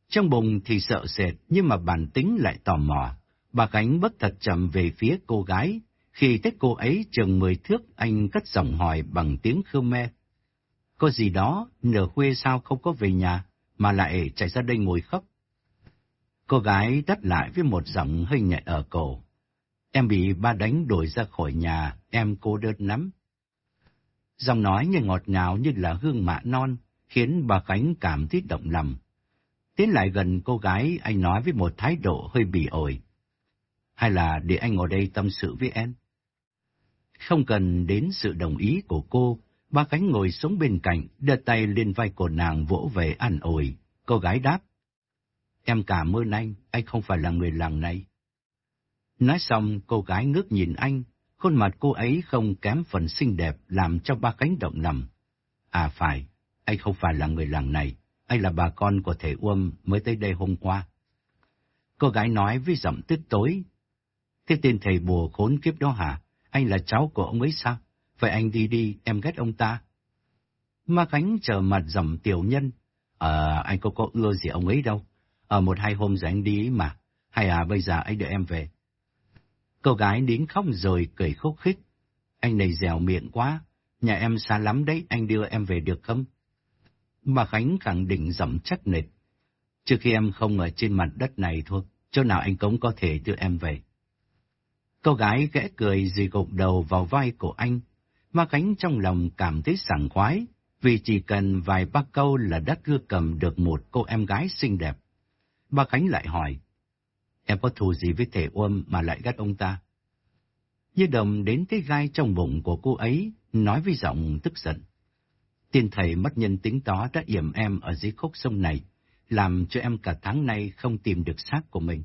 Trong bụng thì sợ sệt, nhưng mà bản tính lại tò mò. Bà Khánh bất thật chậm về phía cô gái. Khi thấy cô ấy chừng mười thước, anh cất giọng hỏi bằng tiếng Khmer. Có gì đó, nửa khuya sao không có về nhà, mà lại chạy ra đây ngồi khóc. Cô gái đắt lại với một giọng hơi nhẹ ở cổ. Em bị ba đánh đuổi ra khỏi nhà, em cô đơn lắm. Giọng nói như ngọt ngào như là hương mạ non, khiến bà Khánh cảm thấy động lòng. Tiến lại gần cô gái, anh nói với một thái độ hơi bị ổi. Hay là để anh ngồi đây tâm sự với em? Không cần đến sự đồng ý của cô, ba cánh ngồi xuống bên cạnh, đưa tay lên vai của nàng vỗ về an ủi. Cô gái đáp. Em cảm ơn anh, anh không phải là người làng này. Nói xong, cô gái ngước nhìn anh, khuôn mặt cô ấy không kém phần xinh đẹp làm cho ba cánh động lòng. À phải, anh không phải là người làng này, anh là bà con của thể Uông mới tới đây hôm qua. Cô gái nói với giọng tức tối. Cái tên thầy bùa khốn kiếp đó hả? Anh là cháu của ông ấy sao? Vậy anh đi đi, em ghét ông ta. Ma Khánh chờ mặt dầm tiểu nhân. Ờ, anh có có ưa gì ông ấy đâu. Ở một hai hôm rồi anh đi mà. Hay à, bây giờ anh đợi em về. Cô gái nín khóc rồi cười khúc khích. Anh này dẻo miệng quá. Nhà em xa lắm đấy, anh đưa em về được không? mà Khánh khẳng định dầm chắc nịch. Trước khi em không ở trên mặt đất này thôi, chỗ nào anh cũng có thể đưa em về. Cô gái ghẽ cười rồi gục đầu vào vai của anh. Ma cánh trong lòng cảm thấy sảng khoái, vì chỉ cần vài ba câu là đã cưa cầm được một cô em gái xinh đẹp. Ba Khánh lại hỏi, em có thù gì với thể ôm mà lại gắt ông ta? Như đồng đến cái gai trong bụng của cô ấy, nói với giọng tức giận. Tiên thầy mất nhân tính đó đã yểm em ở dưới khúc sông này, làm cho em cả tháng nay không tìm được xác của mình.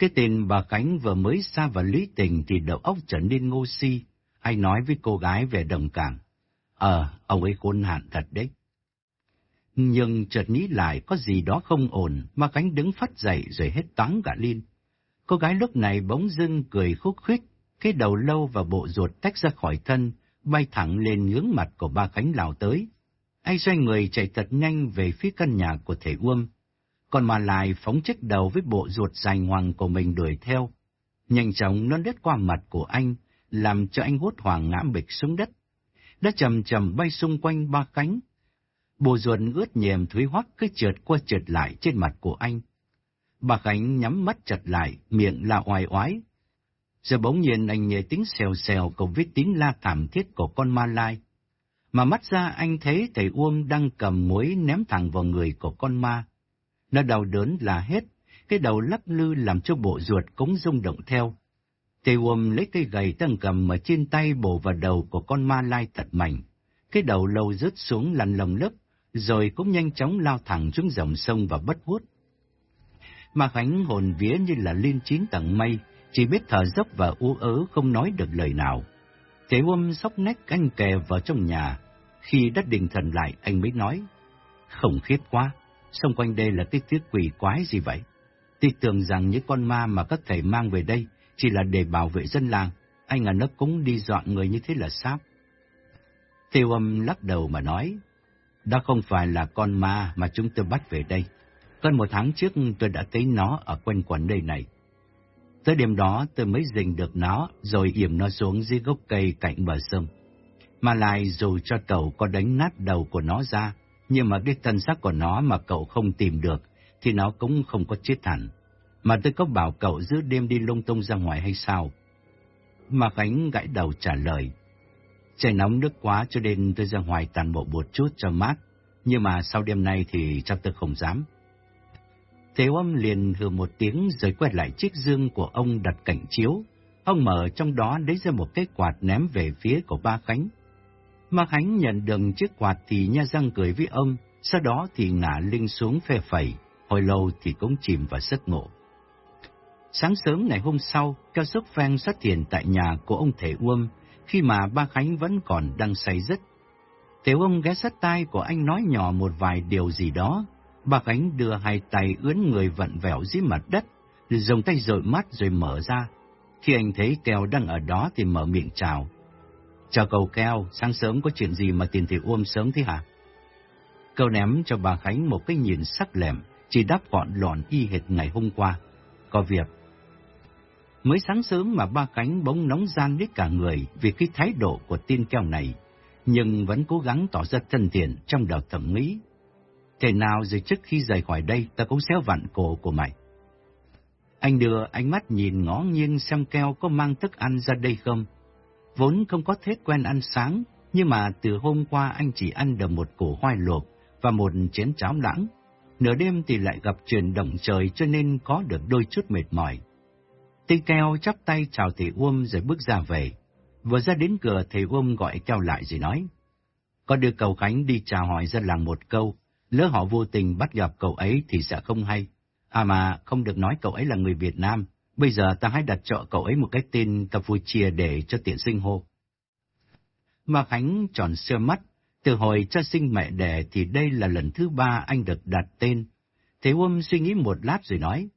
Cái tên bà Khánh vừa mới xa vào lý tình thì đầu óc trở nên ngô si. Anh nói với cô gái về đồng cảm. Ờ, ông ấy khôn hạn thật đấy. Nhưng chợt nghĩ lại có gì đó không ổn, mà Khánh đứng phát dậy rồi hết toán cả lên. Cô gái lúc này bỗng dưng cười khúc khích, cái đầu lâu và bộ ruột tách ra khỏi thân, bay thẳng lên ngưỡng mặt của ba Khánh lào tới. Anh xoay người chạy thật nhanh về phía căn nhà của thể Uông, còn mà lại phóng chiếc đầu với bộ ruột dài ngoằng của mình đuổi theo. Nhanh chóng nó đứt qua mặt của anh, làm cho anh hốt hoảng ngã bịch xuống đất. Đã chầm chầm bay xung quanh ba cánh. Bộ ruột ướt nhèm thúy hoắc cứ trượt qua trượt lại trên mặt của anh. Bà Khánh nhắm mắt chặt lại, miệng là oai oái. Giờ bỗng nhiên anh nghe tiếng xèo xèo cùng với tiếng la thảm thiết của con ma lai. Mà mắt ra anh thấy thầy Uông đang cầm muối ném thẳng vào người của con ma. Nó đau đớn là hết, cái đầu lắc lư làm cho bộ ruột cũng rung động theo. Tề uôm lấy cây gầy đang cầm ở trên tay bổ vào đầu của con ma lai thật mạnh. Cái đầu lâu rớt xuống lăn lồng lớp, rồi cũng nhanh chóng lao thẳng xuống dòng sông và bất hút. mà Khánh hồn vía như là lên chín tầng mây, chỉ biết thở dốc và u ớ không nói được lời nào. Thế ôm sóc nách anh kè vào trong nhà. Khi đất định thần lại, anh mới nói, không khiếp quá, xung quanh đây là cái tiết quỷ quái gì vậy? Tôi tưởng rằng những con ma mà các thầy mang về đây chỉ là để bảo vệ dân làng, anh à ở nó cũng đi dọa người như thế là sao? Tiêu âm lắc đầu mà nói, đó không phải là con ma mà chúng tôi bắt về đây. Gần một tháng trước tôi đã thấy nó ở quanh quẩn đây này. Tới đêm đó tôi mới dình được nó rồi yểm nó xuống dưới gốc cây cạnh bờ sông. Mà lại dù cho cậu có đánh nát đầu của nó ra, nhưng mà cái thân xác của nó mà cậu không tìm được thì nó cũng không có chết hẳn. Mà tôi có bảo cậu giữa đêm đi lung tung ra ngoài hay sao? Mà Khánh gãi đầu trả lời. Trời nóng nước quá cho nên tôi ra ngoài tàn bộ một chút cho mát, nhưng mà sau đêm nay thì chắc tôi không dám. Thế âm liền hừ một tiếng rồi quay lại chiếc dương của ông đặt cạnh chiếu. Ông mở trong đó lấy ra một cái quạt ném về phía của ba Khánh. Mạc Khánh nhận được chiếc quạt thì nha răng cười với ông, sau đó thì ngả lưng xuống phe phẩy, hồi lâu thì cũng chìm vào giấc ngủ. Sáng sớm ngày hôm sau, cao sốc phan xuất hiện tại nhà của ông Thể Uông, khi mà ba Khánh vẫn còn đang say giấc. Thể uông ghé sát tai của anh nói nhỏ một vài điều gì đó, Ba Khánh đưa hai tay ướn người vặn vẹo dưới mặt đất, dùng tay dội mắt rồi mở ra. Khi anh thấy keo đang ở đó thì mở miệng chào. Chào cầu keo, sáng sớm có chuyện gì mà tiền thì ôm sớm thế hả? Câu ném cho bà Khánh một cái nhìn sắc lẹm, chỉ đáp gọn lọn y hệt ngày hôm qua. Có việc. Mới sáng sớm mà ba Khánh bỗng nóng gian đến cả người vì cái thái độ của tin keo này, nhưng vẫn cố gắng tỏ ra thân thiện trong đầu thẩm mỹ. Thế nào rồi trước khi rời khỏi đây ta cũng xéo vặn cổ của mày. Anh đưa ánh mắt nhìn ngó nghiêng xem keo có mang thức ăn ra đây không. Vốn không có thói quen ăn sáng, nhưng mà từ hôm qua anh chỉ ăn được một củ khoai luộc và một chén cháo lãng. Nửa đêm thì lại gặp chuyển động trời cho nên có được đôi chút mệt mỏi. Tây keo chắp tay chào thầy Uông rồi bước ra về. Vừa ra đến cửa thầy Uông gọi keo lại rồi nói. Có đưa cầu Khánh đi chào hỏi dân làng một câu, Lỡ họ vô tình bắt gặp cậu ấy thì sẽ không hay. À mà, không được nói cậu ấy là người Việt Nam. Bây giờ ta hãy đặt cho cậu ấy một cái tên Campuchia để cho tiện sinh hô. Mà Khánh tròn sơ mắt. Từ hồi cha sinh mẹ đẻ thì đây là lần thứ ba anh được đặt tên. Thế Uông suy nghĩ một lát rồi nói.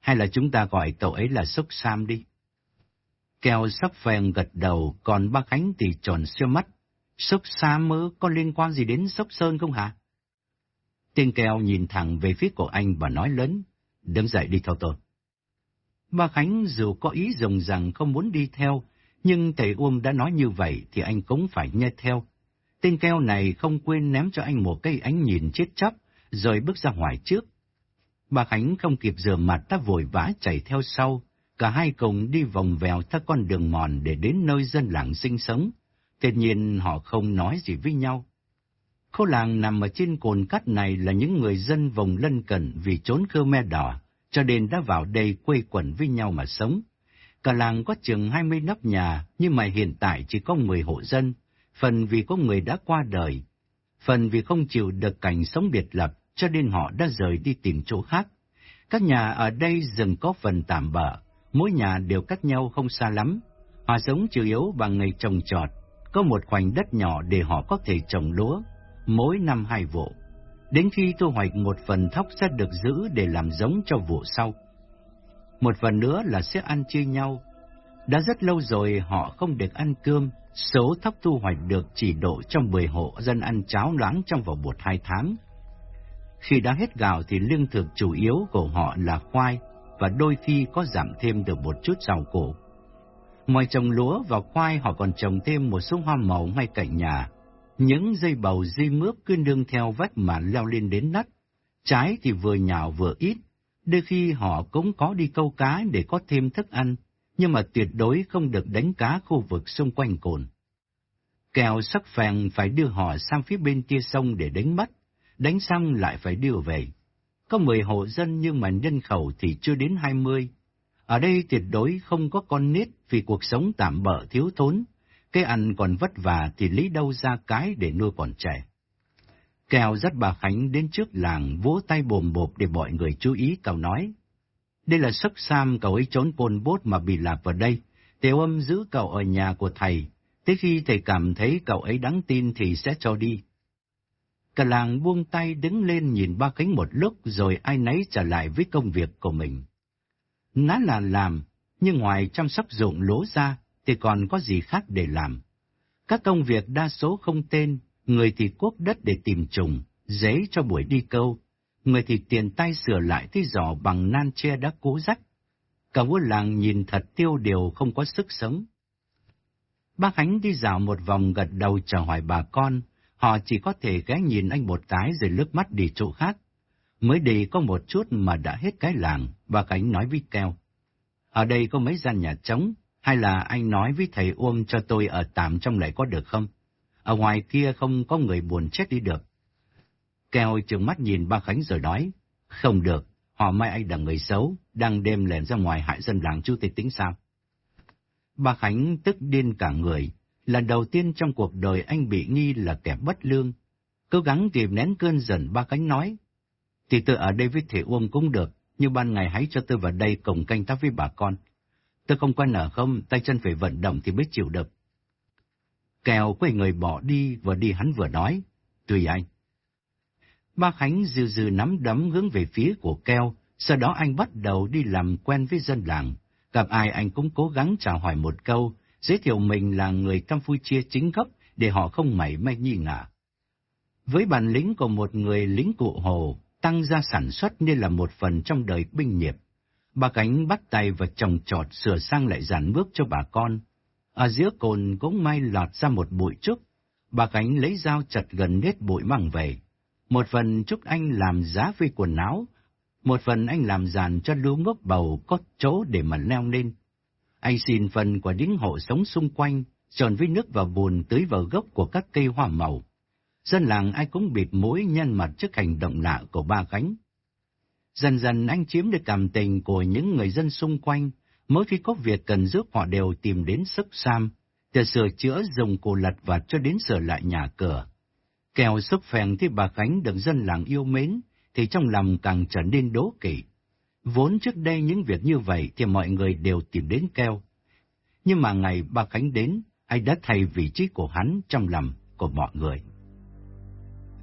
Hay là chúng ta gọi cậu ấy là Sốc Sam đi. kèo sắp phèn gật đầu, còn ba Khánh thì tròn sơ mắt. Sốc Sam mơ có liên quan gì đến Sốc Sơn không hả? Tiên kèo nhìn thẳng về phía của anh và nói lớn, đứng dậy đi theo tôi. Ba Khánh dù có ý rồng rằng không muốn đi theo, nhưng thầy Uông đã nói như vậy thì anh cũng phải nghe theo. Tên keo này không quên ném cho anh một cây ánh nhìn chết chóc, rồi bước ra ngoài trước. Bà Khánh không kịp rửa mặt đã vội vã chạy theo sau, cả hai cùng đi vòng vèo theo con đường mòn để đến nơi dân làng sinh sống. Tuy nhiên họ không nói gì với nhau. Khu làng nằm ở trên cồn cắt này là những người dân vùng lân cận vì trốn Khmer đỏ, cho nên đã vào đây quây quẩn với nhau mà sống. Cả làng có chừng 20 nóc nhà, nhưng mà hiện tại chỉ có 10 hộ dân, phần vì có người đã qua đời, phần vì không chịu được cảnh sống biệt lập, cho nên họ đã rời đi tìm chỗ khác. Các nhà ở đây dừng có phần tạm bỡ, mỗi nhà đều cách nhau không xa lắm. Họ sống chủ yếu bằng nghề trồng trọt, có một khoảnh đất nhỏ để họ có thể trồng lúa, mỗi năm hai vụ. Đến khi thu hoạch một phần thóc sẽ được giữ để làm giống cho vụ sau. Một phần nữa là sẽ ăn chia nhau. Đã rất lâu rồi họ không được ăn cơm, số thóc thu hoạch được chỉ độ trong 10 hộ dân ăn cháo loáng trong vòng một hai tháng. Khi đã hết gạo thì lương thực chủ yếu của họ là khoai và đôi khi có giảm thêm được một chút rau củ. Ngoài trồng lúa và khoai họ còn trồng thêm một số hoa màu ngay cạnh nhà những dây bầu dây mướp cứ nương theo vách mà leo lên đến nách, Trái thì vừa nhào vừa ít, đôi khi họ cũng có đi câu cá để có thêm thức ăn, nhưng mà tuyệt đối không được đánh cá khu vực xung quanh cồn. Kèo sắc phèn phải đưa họ sang phía bên kia sông để đánh bắt, đánh xong lại phải đưa về. Có 10 hộ dân nhưng mà nhân khẩu thì chưa đến 20. Ở đây tuyệt đối không có con nít vì cuộc sống tạm bỡ thiếu thốn. Cái ăn còn vất vả thì lấy đâu ra cái để nuôi bọn trẻ. Kèo dắt bà Khánh đến trước làng vỗ tay bồm bộp để mọi người chú ý cậu nói. Đây là sức Sam cậu ấy trốn bồn bốt mà bị lạc vào đây. Tiểu âm giữ cậu ở nhà của thầy. Tới khi thầy cảm thấy cậu ấy đáng tin thì sẽ cho đi. Cả làng buông tay đứng lên nhìn ba cánh một lúc rồi ai nấy trở lại với công việc của mình. Nó là làm, nhưng ngoài chăm sóc ruộng lúa ra thì còn có gì khác để làm. Các công việc đa số không tên, người thì cuốc đất để tìm trùng, giấy cho buổi đi câu, người thì tiền tay sửa lại cái giỏ bằng nan tre đã cố rách. Cả vua làng nhìn thật tiêu điều không có sức sống. Bác Khánh đi dạo một vòng gật đầu chào hỏi bà con, họ chỉ có thể ghé nhìn anh một cái rồi lướt mắt đi chỗ khác. Mới đi có một chút mà đã hết cái làng, bà Khánh nói với Keo. Ở đây có mấy gian nhà trống, hay là anh nói với thầy Uông cho tôi ở tạm trong lại có được không? Ở ngoài kia không có người buồn chết đi được. Keo trừng mắt nhìn ba Khánh rồi nói, không được, họ mai anh là người xấu, đang đêm lẻn ra ngoài hại dân làng chú tịch tính sao? Ba Khánh tức điên cả người, lần đầu tiên trong cuộc đời anh bị nghi là kẻ bất lương. Cố gắng kìm nén cơn giận ba Khánh nói, thì tôi ở đây với thầy Uông cũng được, nhưng ban ngày hãy cho tôi vào đây cùng canh tác với bà con. Tôi không quen ở không, tay chân phải vận động thì mới chịu được. Kèo quay người bỏ đi, vừa đi hắn vừa nói, tùy anh. Ba Khánh dừ dừ nắm đấm hướng về phía của keo, sau đó anh bắt đầu đi làm quen với dân làng. Gặp ai anh cũng cố gắng chào hỏi một câu, giới thiệu mình là người Campuchia chính gốc để họ không mảy may nghi ngờ. Với bản lĩnh của một người lính cụ hồ, tăng gia sản xuất nên là một phần trong đời binh nghiệp. Bà Cánh bắt tay và trồng trọt sửa sang lại dàn bước cho bà con. Ở giữa cồn cũng may lọt ra một bụi trúc. Bà Cánh lấy dao chặt gần hết bụi mang về. Một phần trúc anh làm giá với quần áo, một phần anh làm dàn cho lúa ngốc bầu có chỗ để mà leo lên. Anh xin phần của những hộ sống xung quanh, tròn với nước và bùn tưới vào gốc của các cây hoa màu. Dân làng ai cũng bịt mũi nhân mặt trước hành động lạ của ba cánh. Dần dần anh chiếm được cảm tình của những người dân xung quanh, mỗi khi có việc cần giúp họ đều tìm đến sức Sam, từ sửa chữa dùng cổ lật vặt cho đến sửa lại nhà cửa. Kèo sức phèn thì bà Khánh được dân làng yêu mến, thì trong lòng càng trở nên đố kỵ. Vốn trước đây những việc như vậy thì mọi người đều tìm đến keo. Nhưng mà ngày bà Khánh đến, anh đã thay vị trí của hắn trong lòng của mọi người.